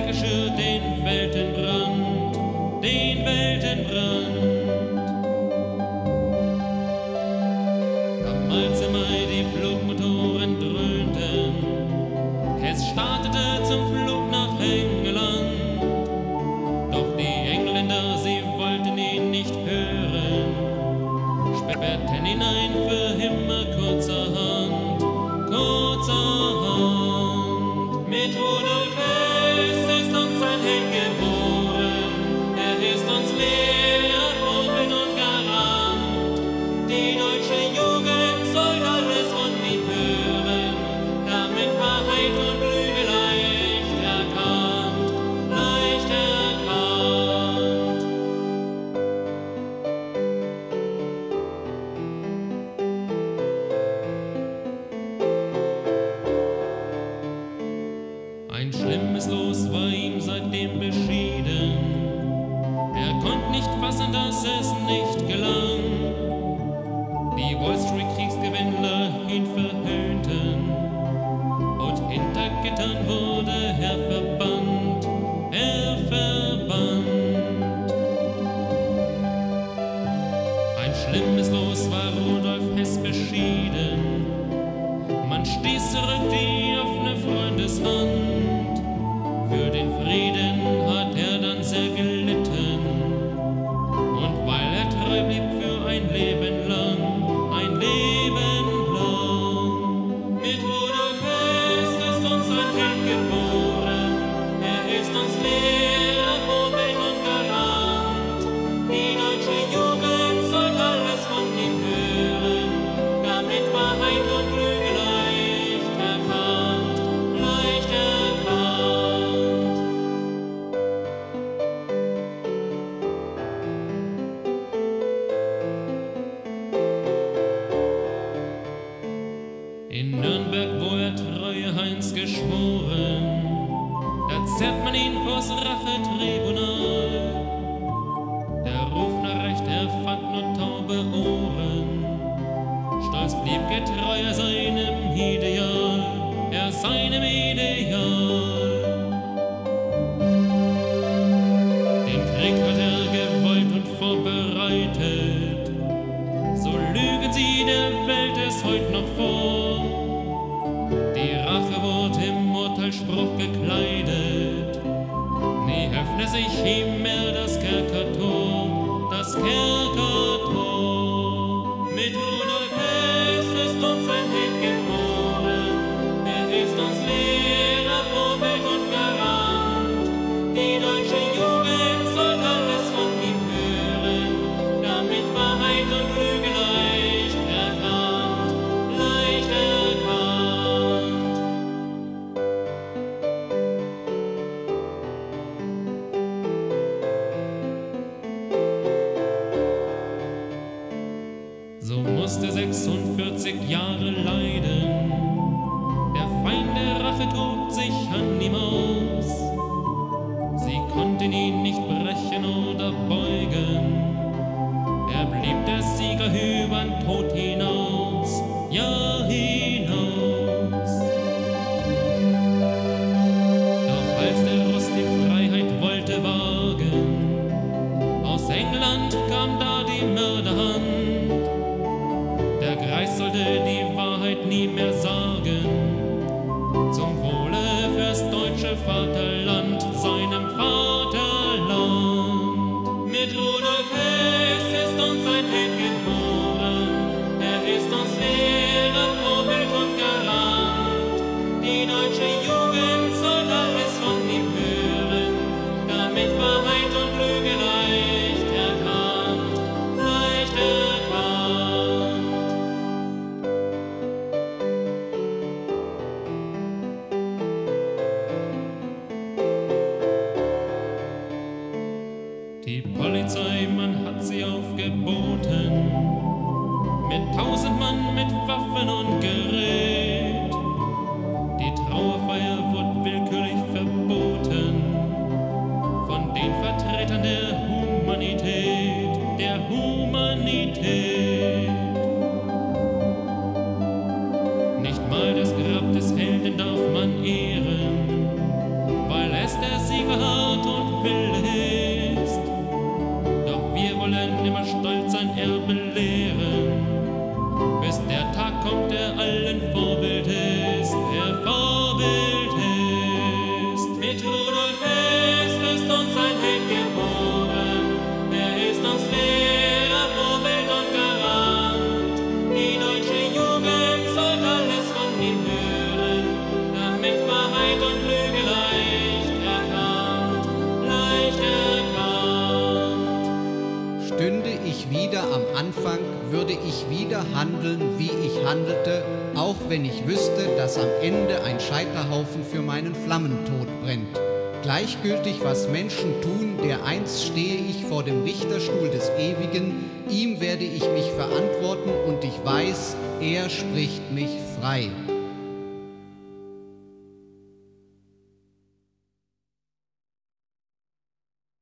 schützt Klickische den Weltenbrand, den Weltenbrand. Am als im Mai die Flugmotoren Los war ihm seitdem beschieden. Er konnte nicht fassen, dass es nicht gelang. Die Wall Street Kriegsgewinnler ihn verhöhnten und hinter Gittern wurde er verbannt, er verbannt. Ein schlimmes Los war Rudolf Hess beschieden. Man stieß zurück die Frieden hat er dann sehr gelitten. Und weil er treu blieb für ein Leben geschworen, da zerrt man ihn vors Rachetribunal. Der Ruf nach Recht, er fand nur taube Ohren. Stolz blieb getreuer seinem Ideal, er seinem Ideal. Den Krieg hat er gewollt und vorbereitet, so lügen sie der Welt es heut noch vor. Rache wurde im Urteilsspruch gekleidet, nie öffne sich ihm mehr das Kerkertor, das Kerkertor. Mit Rudolf Hess ist uns ein Held geboren, er ist uns Lehrer, Vorbild und Garant. Die deutsche 46 Jahre leiden. Der Feind der Rache tobt sich an ihm aus. Sie konnten ihn nicht brechen oder beugen. Er blieb der Sieger übern Tod hinaus, ja hinaus. Doch als der Russ die Freiheit wollte wagen, aus England kam da die Mörderhand. Der Greis sollte die Wahrheit nie mehr sagen, zum Wohle fürs deutsche Vaterland, tausend Mann mit Waffen und Gerät. Die Trauerfeier wurde willkürlich verboten von den Vertretern der Humanität. Würde ich wieder handeln, wie ich handelte, auch wenn ich wüsste, dass am Ende ein Scheiterhaufen für meinen Flammentod brennt. Gleichgültig, was Menschen tun, dereinst stehe ich vor dem Richterstuhl des Ewigen, ihm werde ich mich verantworten und ich weiß, er spricht mich frei.